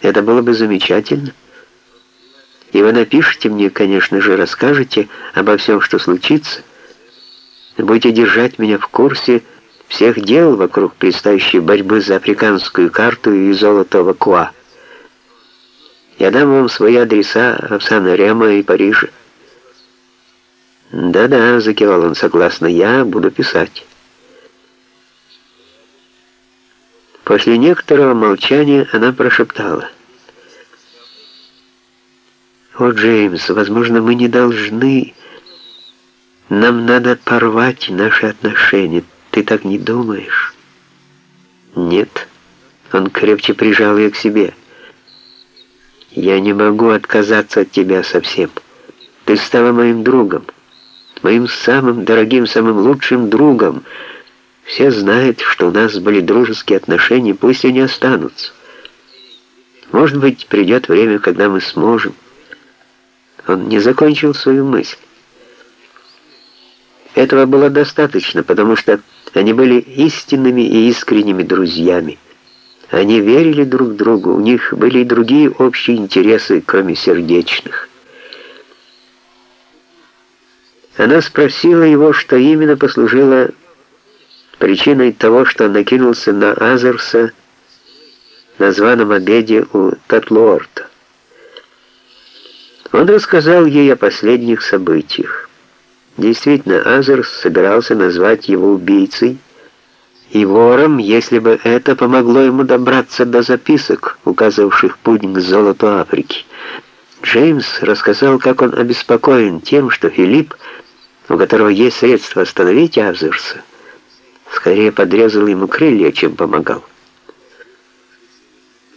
Это было бы замечательно. И вы напишите мне, конечно же, расскажете обо всем, что случится. Будете держать меня в курсе всех дел вокруг предстоящей борьбы за африканскую карту и золотого куа. Я дам вам свои адреса в Сан-Ремо и Париже. «Да-да», — закивал он согласно, — «я буду писать». После некоторого молчания она прошептала. «О, Джеймс, возможно, мы не должны... Нам надо порвать наши отношения. Ты так не думаешь?» «Нет». Он крепче прижал ее к себе. «Я не могу отказаться от тебя совсем. Ты стала моим другом, моим самым дорогим, самым лучшим другом». Все знают, что у нас были дружеские отношения, пусть они останутся. Может быть, придет время, когда мы сможем. Он не закончил свою мысль. Этого было достаточно, потому что они были истинными и искренними друзьями. Они верили друг другу, у них были и другие общие интересы, кроме сердечных. Она спросила его, что именно послужило Причиной того, что накинулся на Азерса на званом обеде у Татлуорта. Он рассказал ей о последних событиях. Действительно, Азерс собирался назвать его убийцей и вором, если бы это помогло ему добраться до записок, указывавших путь к золоту Африки. Джеймс рассказал, как он обеспокоен тем, что Филипп, у которого есть средства остановить Азерса, скорее подрезал ему крылья, чем помогал.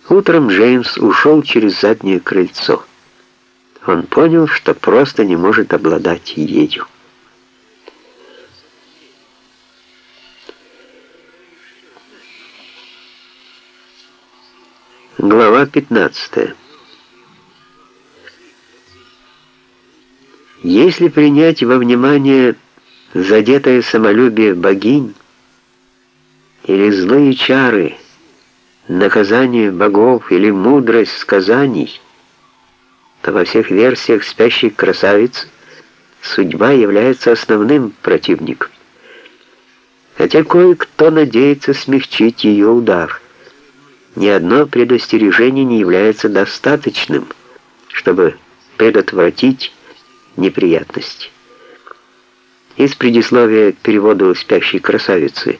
Утром Джеймс ушел через заднее крыльцо. Он понял, что просто не может обладать ею. Глава 15. Если принять во внимание задетое самолюбие богинь, или злые чары, наказание богов или мудрость сказаний, то во всех версиях спящей красавицы судьба является основным противником. Хотя кое-кто надеется смягчить ее удар. Ни одно предостережение не является достаточным, чтобы предотвратить неприятности. Из предисловия к переводу «Спящей красавицы»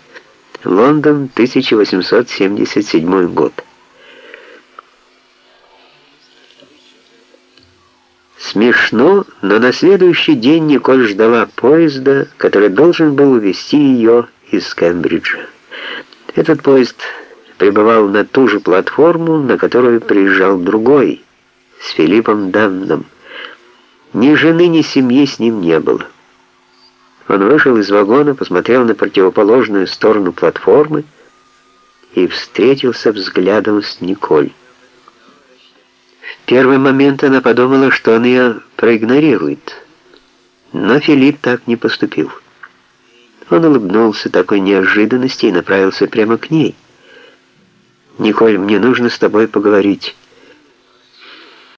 Лондон, 1877 год. Смешно, но на следующий день Николь ждала поезда, который должен был увезти ее из Кембриджа. Этот поезд прибывал на ту же платформу, на которую приезжал другой, с Филиппом Данном. Ни жены, ни семьи с ним не было. Он вышел из вагона, посмотрел на противоположную сторону платформы и встретился взглядом с Николь. В первый момент она подумала, что он ее проигнорирует, но Филипп так не поступил. Он улыбнулся такой неожиданности и направился прямо к ней. «Николь, мне нужно с тобой поговорить».